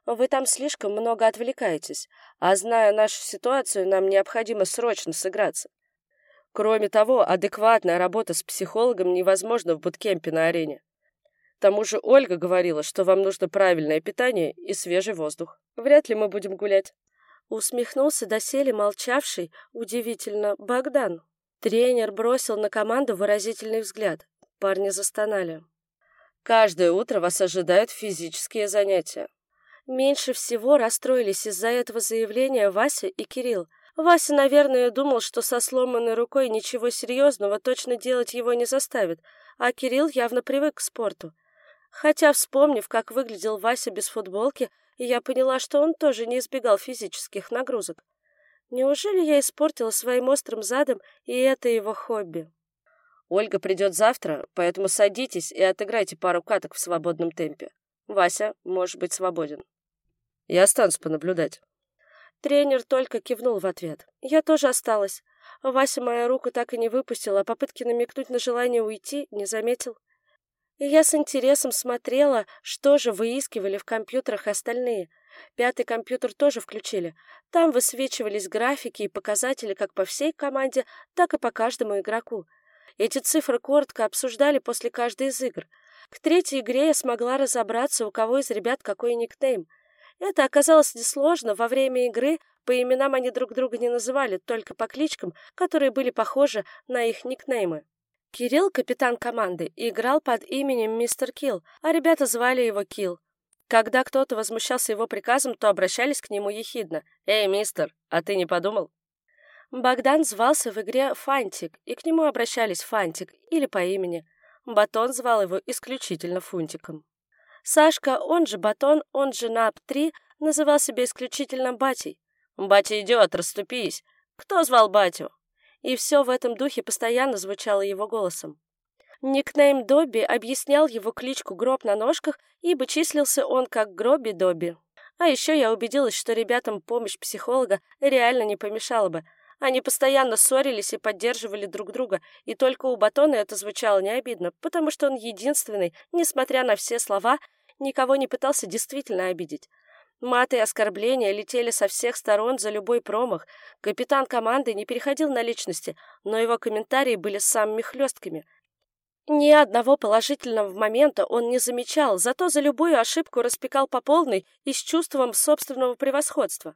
Вы там слишком много отвлекаетесь, а зная нашу ситуацию, нам необходимо срочно сыграться. Кроме того, адекватная работа с психологом невозможна в буткемпе на арене. К тому же Ольга говорила, что вам нужно правильное питание и свежий воздух. Вряд ли мы будем гулять. Усмехнулся доселе молчавший, удивительно, Богдан. Тренер бросил на команду выразительный взгляд. Парни застонали. Каждое утро вас ожидают физические занятия. Меньше всего расстроились из-за этого заявления Вася и Кирилл. Вася, наверное, думал, что со сломанной рукой ничего серьезного точно делать его не заставит, а Кирилл явно привык к спорту. Хотя, вспомнив, как выглядел Вася без футболки, я поняла, что он тоже не избегал физических нагрузок. Неужели я испортила своим острым задом, и это его хобби? Ольга придет завтра, поэтому садитесь и отыграйте пару каток в свободном темпе. Вася может быть свободен. Я останусь понаблюдать. Тренер только кивнул в ответ. Я тоже осталась. Вася мою руку так и не выпустил, а попытки намекнуть на желание уйти не заметил. И я с интересом смотрела, что же выискивали в компьютерах остальные. Пятый компьютер тоже включили. Там высвечивались графики и показатели как по всей команде, так и по каждому игроку. Эти цифры коротко обсуждали после каждой из игр. К третьей игре я смогла разобраться, у кого из ребят какой никнейм — это оказалось несложно. Во время игры по именам они друг друга не называли, только по кличкам, которые были похожи на их никнеймы. Кирилл, капитан команды, играл под именем Мистер Килл, а ребята звали его Килл. Когда кто-то возмущался его приказом, то обращались к нему ехидно. «Эй, мистер, а ты не подумал?» Богдан звался в игре Фантик, и к нему обращались Фантик или по имени. Батон звал его исключительно Фунтиком. Сашка, он же Батон, он же НАП-3, называл себя исключительно Батей. «Батя идет, расступись!» «Кто звал батю?» И все в этом духе постоянно звучало его голосом. Никнейм Добби объяснял его кличку Гроб на ножках, ибо числился он как Гроби Добби. А еще я убедилась, что ребятам помощь психолога реально не помешала бы. Они постоянно ссорились и поддерживали друг друга, и только у Батона это звучало не обидно, потому что он единственный, несмотря на все слова, никого не пытался действительно обидеть. Маты и оскорбления летели со всех сторон за любой промах. Капитан команды не переходил на личности, но его комментарии были самыми хлесткими. Ни одного положительного момента он не замечал, зато за любую ошибку распекал по полной и с чувством собственного превосходства.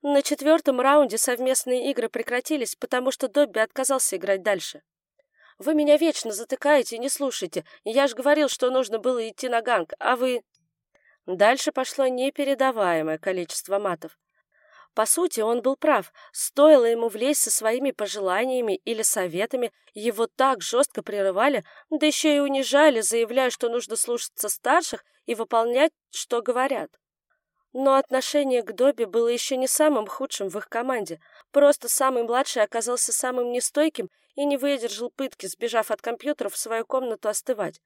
На четвертом раунде совместные игры прекратились, потому что Добби отказался играть дальше. «Вы меня вечно затыкаете и не слушаете. Я же говорил, что нужно было идти на ганг, а вы...» Дальше пошло непередаваемое количество матов. По сути, он был прав. Стоило ему влезть со своими пожеланиями или советами, его так жестко прерывали, да еще и унижали, заявляя, что нужно слушаться старших и выполнять, что говорят. Но отношение к Добби было еще не самым худшим в их команде. Просто самый младший оказался самым нестойким и не выдержал пытки, сбежав от компьютера в свою комнату остывать.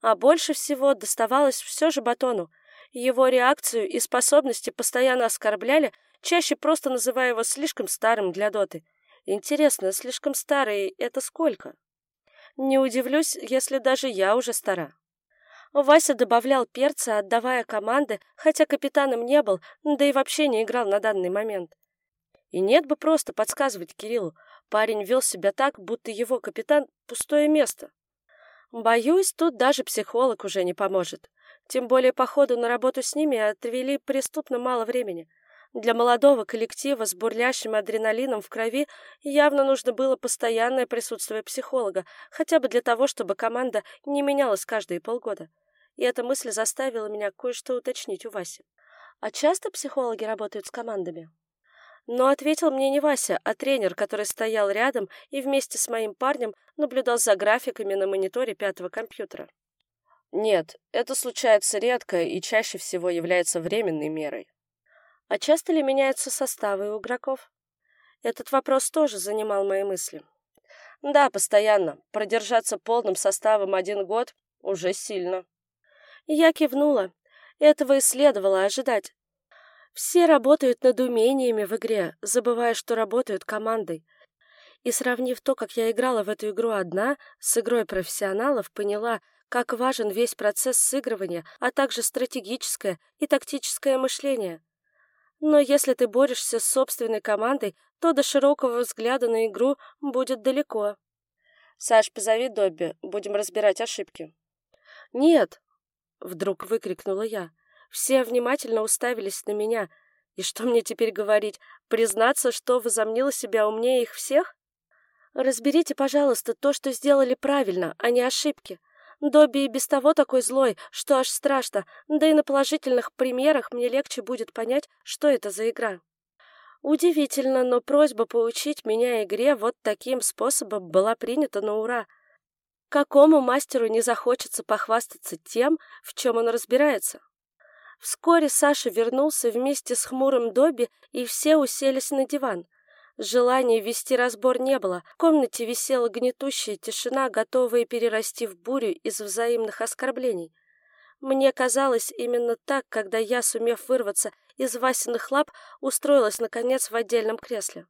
А больше всего доставалось все же Батону. Его реакцию и способности постоянно оскорбляли, чаще просто называя его слишком старым для доты. Интересно, слишком старый — это сколько? Не удивлюсь, если даже я уже стара. Вася добавлял перца, отдавая команды, хотя капитаном не был, да и вообще не играл на данный момент. И нет бы просто подсказывать Кириллу. Парень вел себя так, будто его капитан — пустое место. Боюсь, тут даже психолог уже не поможет. Тем более по ходу на работу с ними отвели преступно мало времени. Для молодого коллектива с бурлящим адреналином в крови явно нужно было постоянное присутствие психолога, хотя бы для того, чтобы команда не менялась каждые полгода. И эта мысль заставила меня кое-что уточнить у Васи. А часто психологи работают с командами? Но ответил мне не Вася, а тренер, который стоял рядом и вместе с моим парнем наблюдал за графиками на мониторе пятого компьютера. Нет, это случается редко и чаще всего является временной мерой. А часто ли меняются составы у игроков? Этот вопрос тоже занимал мои мысли. Да, постоянно. Продержаться полным составом один год уже сильно. Я кивнула. Этого и следовало ожидать. Все работают над умениями в игре, забывая, что работают командой. И сравнив то, как я играла в эту игру одна, с игрой профессионалов, поняла, как важен весь процесс сыгрывания, а также стратегическое и тактическое мышление. Но если ты борешься с собственной командой, то до широкого взгляда на игру будет далеко. «Саш, позови Добби, будем разбирать ошибки». «Нет!» — вдруг выкрикнула я. Все внимательно уставились на меня. И что мне теперь говорить? Признаться, что возомнила себя умнее их всех? Разберите, пожалуйста, то, что сделали правильно, а не ошибки. Добби и без того такой злой, что аж страшно, да и на положительных примерах мне легче будет понять, что это за игра. Удивительно, но просьба поучить меня игре вот таким способом была принята на ура. Какому мастеру не захочется похвастаться тем, в чем он разбирается? Вскоре Саша вернулся вместе с хмурым Добби, и все уселись на диван. Желания вести разбор не было. В комнате висела гнетущая тишина, готовая перерасти в бурю из взаимных оскорблений. Мне казалось именно так, когда я, сумев вырваться из Васиных лап, устроилась, наконец, в отдельном кресле.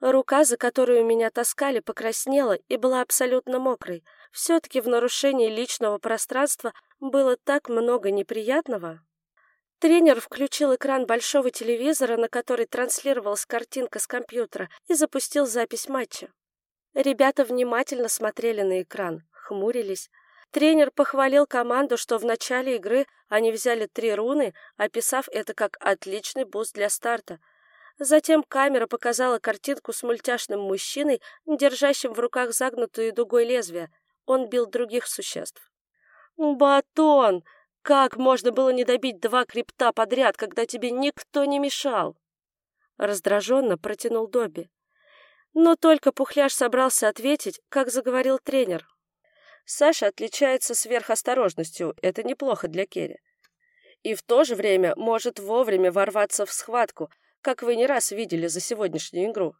Рука, за которую меня таскали, покраснела и была абсолютно мокрой. Все-таки в нарушении личного пространства было так много неприятного. Тренер включил экран большого телевизора, на который транслировалась картинка с компьютера, и запустил запись матча. Ребята внимательно смотрели на экран, хмурились. Тренер похвалил команду, что в начале игры они взяли три руны, описав это как отличный буст для старта. Затем камера показала картинку с мультяшным мужчиной, держащим в руках загнутую дугой лезвие. Он бил других существ. «Батон!» Как можно было не добить два крипта подряд, когда тебе никто не мешал? Раздраженно протянул Добби. Но только Пухляш собрался ответить, как заговорил тренер. Саша отличается сверхосторожностью, это неплохо для Керри. И в то же время может вовремя ворваться в схватку, как вы не раз видели за сегодняшнюю игру.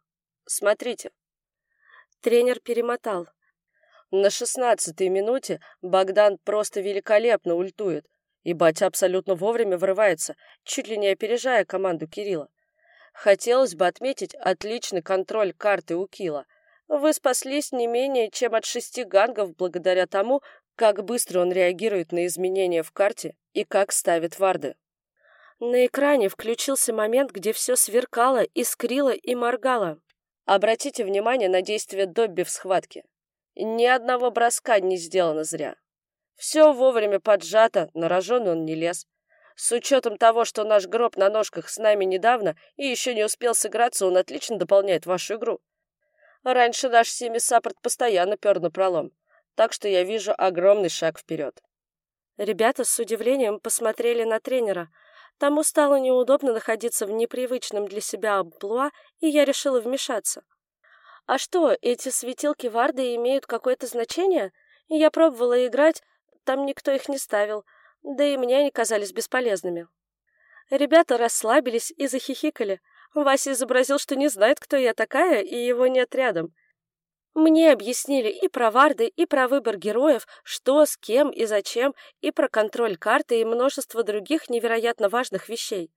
Смотрите. Тренер перемотал. На шестнадцатой минуте Богдан просто великолепно ультует, и батя абсолютно вовремя врывается, чуть ли не опережая команду Кирилла. Хотелось бы отметить отличный контроль карты у Кила. Вы спаслись не менее чем от шести гангов благодаря тому, как быстро он реагирует на изменения в карте и как ставит варды. На экране включился момент, где все сверкало, искрило и моргало. Обратите внимание на действия Добби в схватке. Ни одного броска не сделано зря. Все вовремя поджато, на рожон он не лез. С учетом того, что наш гроб на ножках с нами недавно и еще не успел сыграться, он отлично дополняет вашу игру. Раньше наш Сими Саппорт постоянно пер на пролом, так что я вижу огромный шаг вперед. Ребята с удивлением посмотрели на тренера. Тому стало неудобно находиться в непривычном для себя амплуа, и я решила вмешаться. А что, эти светилки Варды имеют какое-то значение? Я пробовала играть, там никто их не ставил, да и мне они казались бесполезными. Ребята расслабились и захихикали. Вася изобразил, что не знает, кто я такая, и его нет рядом. Мне объяснили и про варды, и про выбор героев, что, с кем и зачем, и про контроль карты и множество других невероятно важных вещей.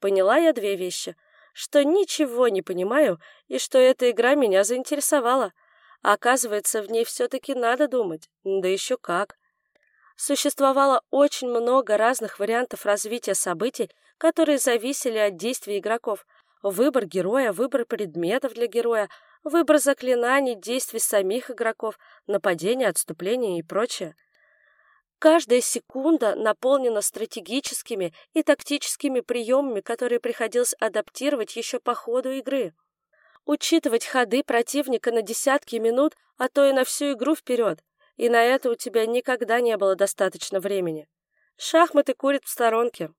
Поняла я две вещи — что ничего не понимаю и что эта игра меня заинтересовала. А оказывается, в ней все-таки надо думать, да еще как. Существовало очень много разных вариантов развития событий, которые зависели от действий игроков. Выбор героя, выбор предметов для героя, выбор заклинаний, действий самих игроков, нападения, отступления и прочее. Каждая секунда наполнена стратегическими и тактическими приемами, которые приходилось адаптировать еще по ходу игры. Учитывать ходы противника на десятки минут, а то и на всю игру вперед, и на это у тебя никогда не было достаточно времени. Шахматы курят в сторонке.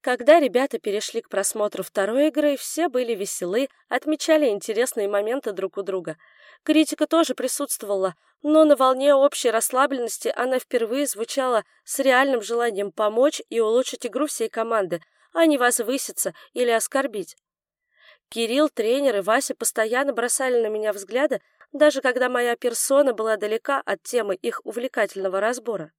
Когда ребята перешли к просмотру второй игры, все были веселы, отмечали интересные моменты друг у друга. Критика тоже присутствовала, но на волне общей расслабленности она впервые звучала с реальным желанием помочь и улучшить игру всей команды, а не возвыситься или оскорбить. Кирилл, тренер и Вася постоянно бросали на меня взгляды, даже когда моя персона была далека от темы их увлекательного разбора.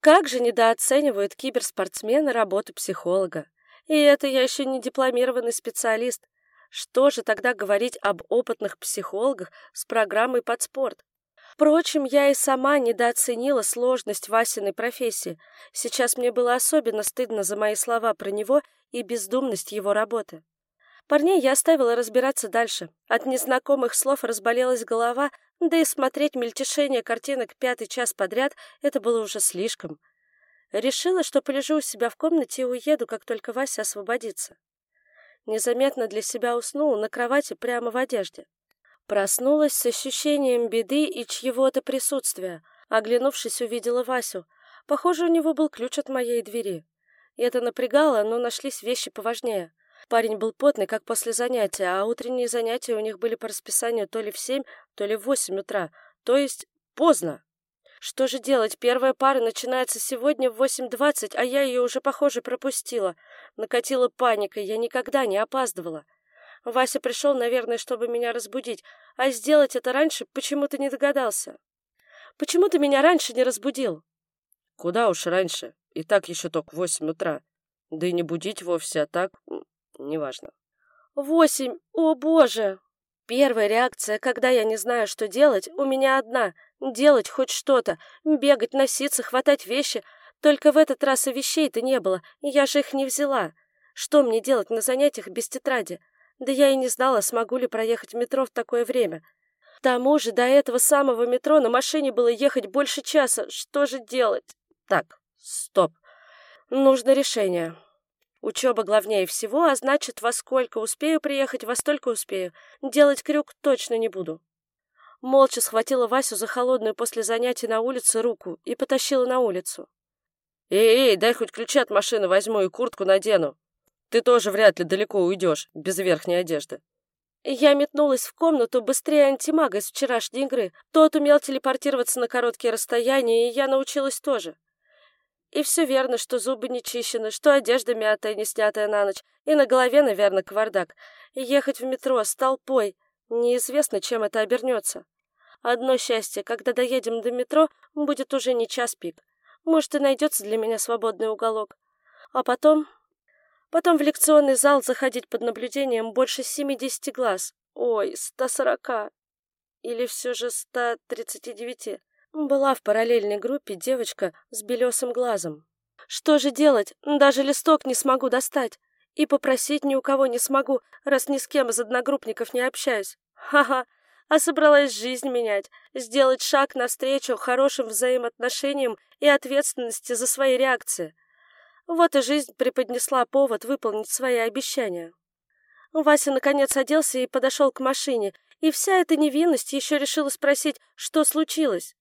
Как же недооценивают киберспортсмены работу психолога? И это я еще не дипломированный специалист. Что же тогда говорить об опытных психологах с программой под спорт? Впрочем, я и сама недооценила сложность Васиной профессии. Сейчас мне было особенно стыдно за мои слова про него и бездумность его работы. Парней я оставила разбираться дальше. От незнакомых слов разболелась голова, да и смотреть мельтешение картинок пятый час подряд — это было уже слишком. Решила, что полежу у себя в комнате и уеду, как только Вася освободится. Незаметно для себя уснула на кровати прямо в одежде. Проснулась с ощущением беды и чьего-то присутствия. Оглянувшись, увидела Васю. Похоже, у него был ключ от моей двери. И это напрягало, но нашлись вещи поважнее — Парень был потный, как после занятия, а утренние занятия у них были по расписанию то ли в семь, то ли в восемь утра, то есть поздно. Что же делать? Первая пара начинается сегодня в восемь двадцать, а я ее уже, похоже, пропустила. Накатила паника, я никогда не опаздывала. Вася пришел, наверное, чтобы меня разбудить, а сделать это раньше почему-то не догадался. Почему ты меня раньше не разбудил? Куда уж раньше, и так еще только восемь утра. Да и не будить вовсе, а так неважно. Восемь! О, боже! Первая реакция, когда я не знаю, что делать, у меня одна — делать хоть что-то, бегать, носиться, хватать вещи. Только в этот раз и вещей-то не было, я же их не взяла. Что мне делать на занятиях без тетради? Да я и не знала, смогу ли проехать метро в такое время. К тому же до этого самого метро на машине было ехать больше часа. Что же делать? Так, стоп. Нужно решение. Учеба главнее всего, а значит, во сколько успею приехать, во столько успею. Делать крюк точно не буду. Молча схватила Васю за холодную после занятий на улице руку и потащила на улицу. Эй, эй, дай хоть ключи от машины возьму и куртку надену. Ты тоже вряд ли далеко уйдешь без верхней одежды. Я метнулась в комнату быстрее антимага из вчерашней игры. Тот умел телепортироваться на короткие расстояния, и я научилась тоже. И все верно, что зубы не чищены, что одежда мятая, не снятая на ночь, и на голове, наверное, кавардак. И ехать в метро с толпой. Неизвестно, чем это обернется. Одно счастье, когда доедем до метро, будет уже не час пик. Может, и найдется для меня свободный уголок. А потом Потом в лекционный зал заходить под наблюдением больше 70 глаз. Ой, 140. Или все же 139. Была в параллельной группе девочка с белесым глазом. Что же делать? Даже листок не смогу достать. И попросить ни у кого не смогу, раз ни с кем из одногруппников не общаюсь. Ха-ха. А собралась жизнь менять, сделать шаг навстречу хорошим взаимоотношениям и ответственности за свои реакции. Вот и жизнь преподнесла повод выполнить свои обещания. Вася наконец оделся и подошел к машине, и вся эта невинность еще решила спросить, что случилось.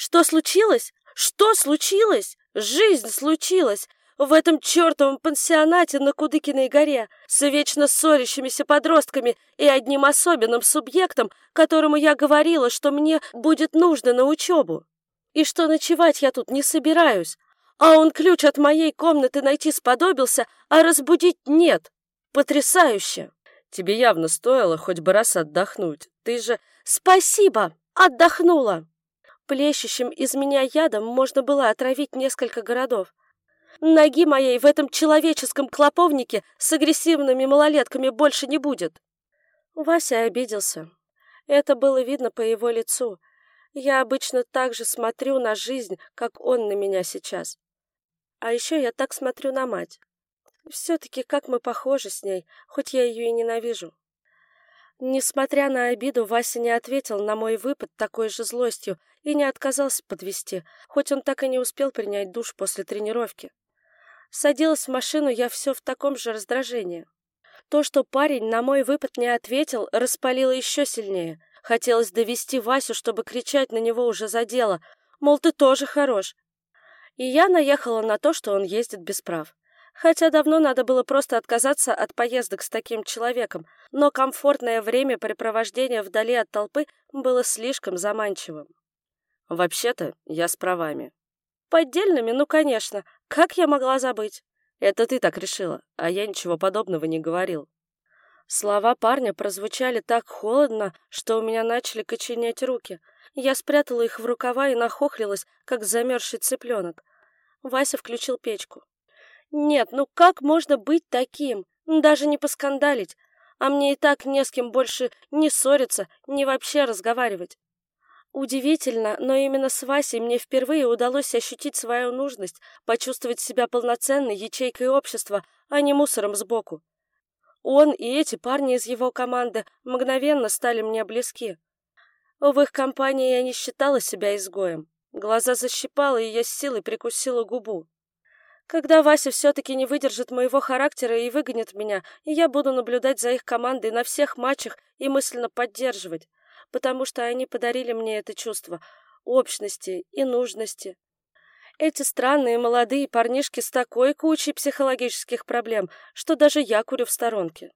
Что случилось? Что случилось? Жизнь случилась! В этом чертовом пансионате на Кудыкиной горе с вечно ссорящимися подростками и одним особенным субъектом, которому я говорила, что мне будет нужно на учебу. И что ночевать я тут не собираюсь, а он ключ от моей комнаты найти сподобился, а разбудить нет. Потрясающе! Тебе явно стоило хоть бы раз отдохнуть. Ты же... Спасибо! Отдохнула! Плещущим из меня ядом можно было отравить несколько городов. Ноги моей в этом человеческом клоповнике с агрессивными малолетками больше не будет. Вася обиделся. Это было видно по его лицу. Я обычно так же смотрю на жизнь, как он на меня сейчас. А еще я так смотрю на мать. Все-таки как мы похожи с ней, хоть я ее и ненавижу. Несмотря на обиду, Вася не ответил на мой выпад такой же злостью и не отказался подвести, хоть он так и не успел принять душ после тренировки. Садилась в машину я все в таком же раздражении. То, что парень на мой выпад не ответил, распалило еще сильнее. Хотелось довести Васю, чтобы кричать на него уже за дело, мол, ты тоже хорош, и я наехала на то, что он ездит без прав. Хотя давно надо было просто отказаться от поездок с таким человеком, но комфортное времяпрепровождение вдали от толпы было слишком заманчивым. Вообще-то, я с правами. Поддельными, ну, конечно. Как я могла забыть? Это ты так решила, а я ничего подобного не говорил. Слова парня прозвучали так холодно, что у меня начали коченеть руки. Я спрятала их в рукава и нахохлилась, как замерзший цыпленок. Вася включил печку. «Нет, ну как можно быть таким? Даже не поскандалить. А мне и так не с кем больше не ссориться, не вообще разговаривать. Удивительно, но именно с Васей мне впервые удалось ощутить свою нужность, почувствовать себя полноценной ячейкой общества, а не мусором сбоку. Он и эти парни из его команды мгновенно стали мне близки. В их компании я не считала себя изгоем. Глаза защипало, и я с силой прикусила губу. Когда Вася все-таки не выдержит моего характера и выгонит меня, я буду наблюдать за их командой на всех матчах и мысленно поддерживать, потому что они подарили мне это чувство общности и нужности. Эти странные молодые парнишки с такой кучей психологических проблем, что даже я курю в сторонке.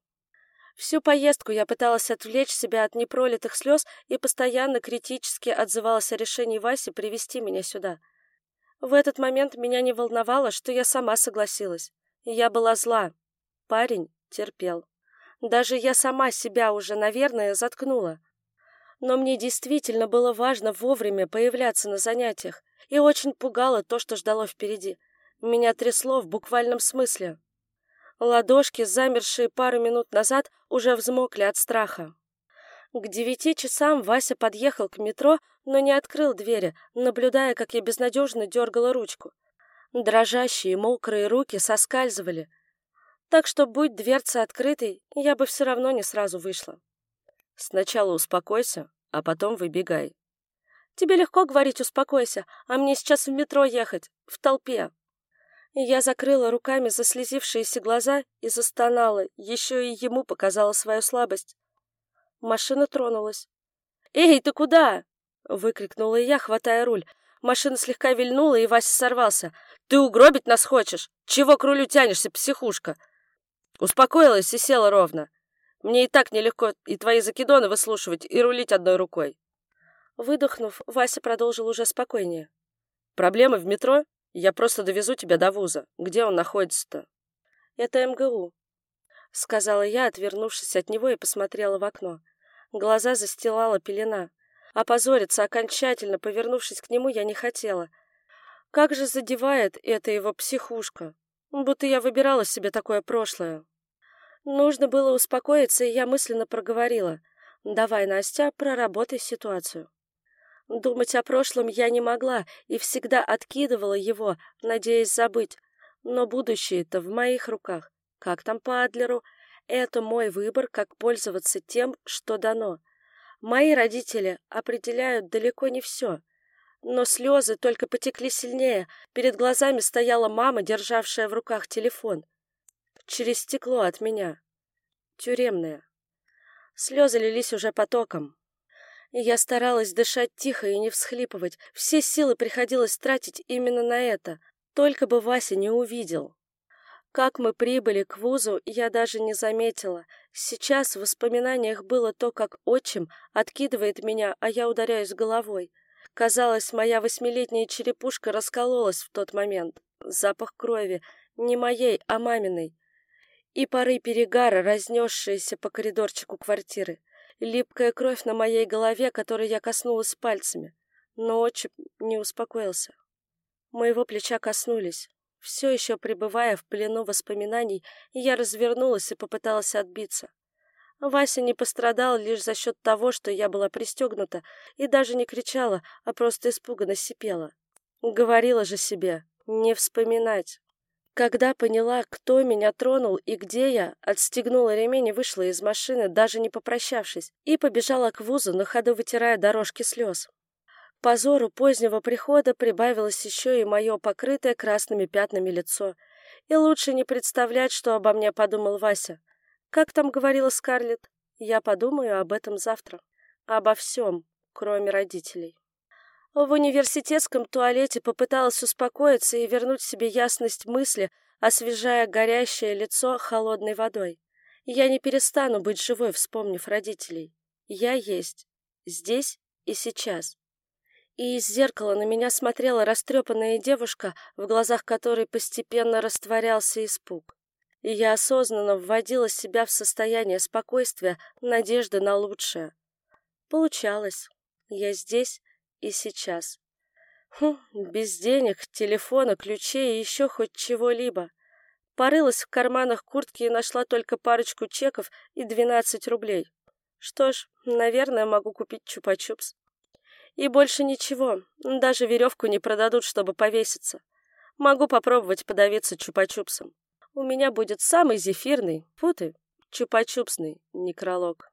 Всю поездку я пыталась отвлечь себя от непролитых слез и постоянно критически отзывалась о решении Васи привести меня сюда. В этот момент меня не волновало, что я сама согласилась. Я была зла. Парень терпел. Даже я сама себя уже, наверное, заткнула. Но мне действительно было важно вовремя появляться на занятиях, и очень пугало то, что ждало впереди. Меня трясло в буквальном смысле. Ладошки, замершие пару минут назад, уже взмокли от страха. К девяти часам Вася подъехал к метро, но не открыл двери, наблюдая, как я безнадежно дергала ручку. Дрожащие мокрые руки соскальзывали. Так что, будь дверца открытой, я бы все равно не сразу вышла. Сначала успокойся, а потом выбегай. Тебе легко говорить «успокойся», а мне сейчас в метро ехать, в толпе. Я закрыла руками заслезившиеся глаза и застонала, еще и ему показала свою слабость. Машина тронулась. «Эй, ты куда?» — выкрикнула я, хватая руль. Машина слегка вильнула, и Вася сорвался. «Ты угробить нас хочешь? Чего к рулю тянешься, психушка?» Успокоилась и села ровно. Мне и так нелегко и твои закидоны выслушивать, и рулить одной рукой. Выдохнув, Вася продолжил уже спокойнее. Проблемы в метро? Я просто довезу тебя до вуза. Где он находится-то? Это МГУ, сказала я, отвернувшись от него и посмотрела в окно. Глаза застилала пелена. Опозориться окончательно, повернувшись к нему, я не хотела. Как же задевает это его психушка. Будто я выбирала себе такое прошлое. Нужно было успокоиться, и я мысленно проговорила. «Давай, Настя, проработай ситуацию». Думать о прошлом я не могла и всегда откидывала его, надеясь забыть. Но будущее-то в моих руках. Как там по Адлеру? Это мой выбор, как пользоваться тем, что дано. Мои родители определяют далеко не все. Но слезы только потекли сильнее. Перед глазами стояла мама, державшая в руках телефон. Через стекло от меня. Тюремная. Слезы лились уже потоком. И я старалась дышать тихо и не всхлипывать. Все силы приходилось тратить именно на это. Только бы Вася не увидел. Как мы прибыли к вузу, я даже не заметила. Сейчас в воспоминаниях было то, как отчим откидывает меня, а я ударяюсь головой. Казалось, моя восьмилетняя черепушка раскололась в тот момент. Запах крови, не моей, а маминой. И пары перегара, разнесшиеся по коридорчику квартиры. Липкая кровь на моей голове, которой я коснулась пальцами. Но отчим не успокоился. Моего плеча коснулись. Все еще пребывая в плену воспоминаний, я развернулась и попыталась отбиться. Вася не пострадал лишь за счет того, что я была пристегнута и даже не кричала, а просто испуганно сипела. Говорила же себе не вспоминать. Когда поняла, кто меня тронул и где я, отстегнула ремень и вышла из машины, даже не попрощавшись, и побежала к вузу, на ходу вытирая дорожки слез позору позднего прихода прибавилось еще и мое покрытое красными пятнами лицо. И лучше не представлять, что обо мне подумал Вася. Как там говорила Скарлетт? Я подумаю об этом завтра. Обо всем, кроме родителей. В университетском туалете попыталась успокоиться и вернуть себе ясность мысли, освежая горящее лицо холодной водой. Я не перестану быть живой, вспомнив родителей. Я есть. Здесь и сейчас и из зеркала на меня смотрела растрепанная девушка, в глазах которой постепенно растворялся испуг. И я осознанно вводила себя в состояние спокойствия, надежды на лучшее. Получалось. Я здесь и сейчас. Хм, без денег, телефона, ключей и еще хоть чего-либо. Порылась в карманах куртки и нашла только парочку чеков и двенадцать рублей. Что ж, наверное, могу купить чупа-чупс. И больше ничего, даже веревку не продадут, чтобы повеситься. Могу попробовать подавиться чупа-чупсом. У меня будет самый зефирный, фу ты, чупа-чупсный некролог.